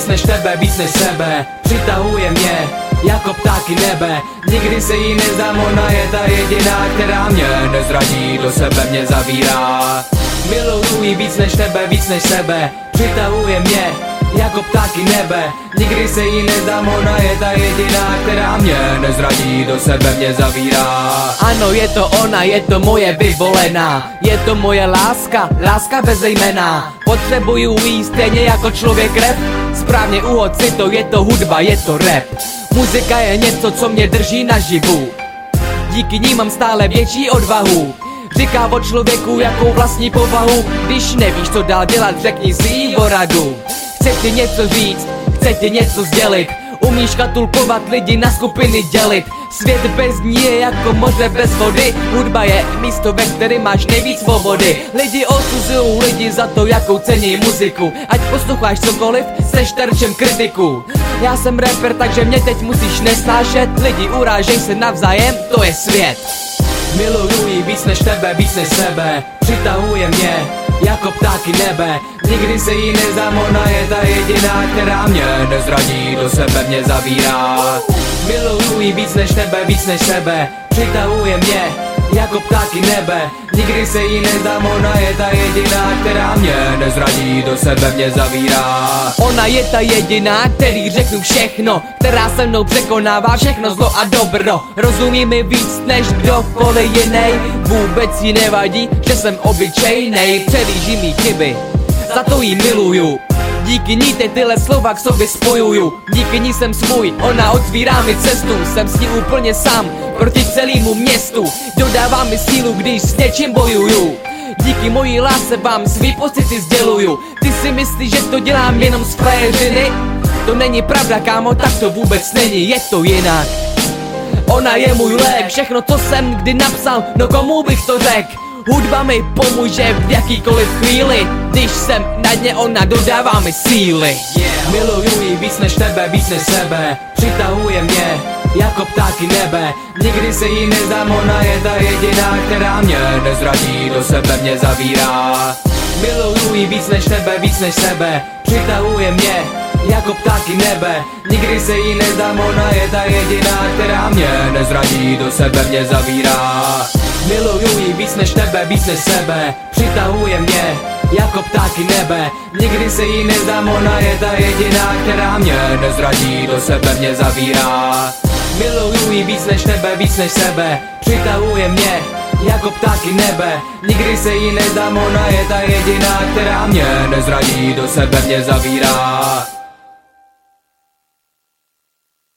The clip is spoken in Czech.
víc než tebe, víc než sebe. Přitahuje mě jako ptáky nebe. Nikdy se jí nezdám, ona je ta jediná, která mě nezradí, do sebe mě zavírá. Miluju jí víc než tebe, víc než sebe. Přitahuje mě jako ptáky nebe. Nikdy se jí nezdám, ona je ta jediná, která mě nezradí, do sebe mě zavírá. Ano, je to ona, je to moje vyvolená. Je to moje láska, láska bez jména Potřebuju jí stejně jako člověk rap. Správně uhod si to, je to hudba, je to rap. Muzika je něco, co mě drží naživu Díky ní mám stále větší odvahu. Říká o člověku, jakou vlastní povahu. Když nevíš, co dál dělat, řekni si o radu Chce ti něco říct, chce ti něco sdělit. Umíš katulkovat lidi na skupiny dělit. Svět bez ní je jako moře bez vody. Hudba je místo, ve kterém máš nejvíc svobody. Lidi osuzují lidi za to, jakou cení muziku. Ať posloucháš cokoliv, seš terčem kritiku. Já jsem rapper, takže mě teď musíš nesnášet. Lidi urážej se navzájem, to je svět. Miluju jí víc než tebe, víc než sebe. Přitahuje mě jako ptáky nebe Nikdy se jí nezdám, ona je ta jediná, která mě nezradí, do sebe mě zavírá Miluju jí víc než tebe, víc než sebe Přitahuje mě jako ptáky nebe. Nikdy se jí nezdám, ona je ta jediná, která mě nezradí, do sebe mě zavírá Ona je ta jediná, který řeknu všechno Která se mnou překonává všechno zlo a dobro. Rozumí mi víc než kdokoliv jiný Vůbec jí nevadí, že jsem obyčejnej Přelíží mi chyby, za to jí miluju. Díky ní teď tyhle slova k sobě spojuju. Díky ní jsem svůj, ona otvírá mi cestu. Jsem s ní úplně sám, proti celému městu. Dodává mi sílu, když s něčím bojuju. Díky mojí lásce vám svý pocity sděluju. Ty si myslíš, že to dělám jenom z frajeřiny? To není pravda, kámo, tak to vůbec není, je to jinak. Ona je můj lék, všechno co jsem kdy napsal, no komu bych to řekl? Hudba mi pomůže v jakýkoliv chvíli. Když jsem na dně, ona dodává mi síly. Yeah. Miluju jí víc než tebe, víc než sebe. Přitahuje mě jako ptáky nebe. Nikdy se jí nezdám, ona je ta jediná, která mě nezradí, do sebe mě zavírá. Miluju jí víc než tebe, víc než sebe. Přitahuje mě jako ptáky nebe. Nikdy se jí nezdám, ona je ta jediná, která mě nezradí, do sebe mě zavírá. Miluju jí víc než tebe, víc než sebe. Přitahuje mě jako ptáky nebe. Nikdy se jí nezdám, ona je ta jediná, která mě nezradí, do sebe mě zavírá. Miluju jí víc než tebe, víc než sebe. Přitahuje mě jako ptáky nebe. Nikdy se jí nezdám, ona je ta jediná, která mě nezradí, do sebe mě zavírá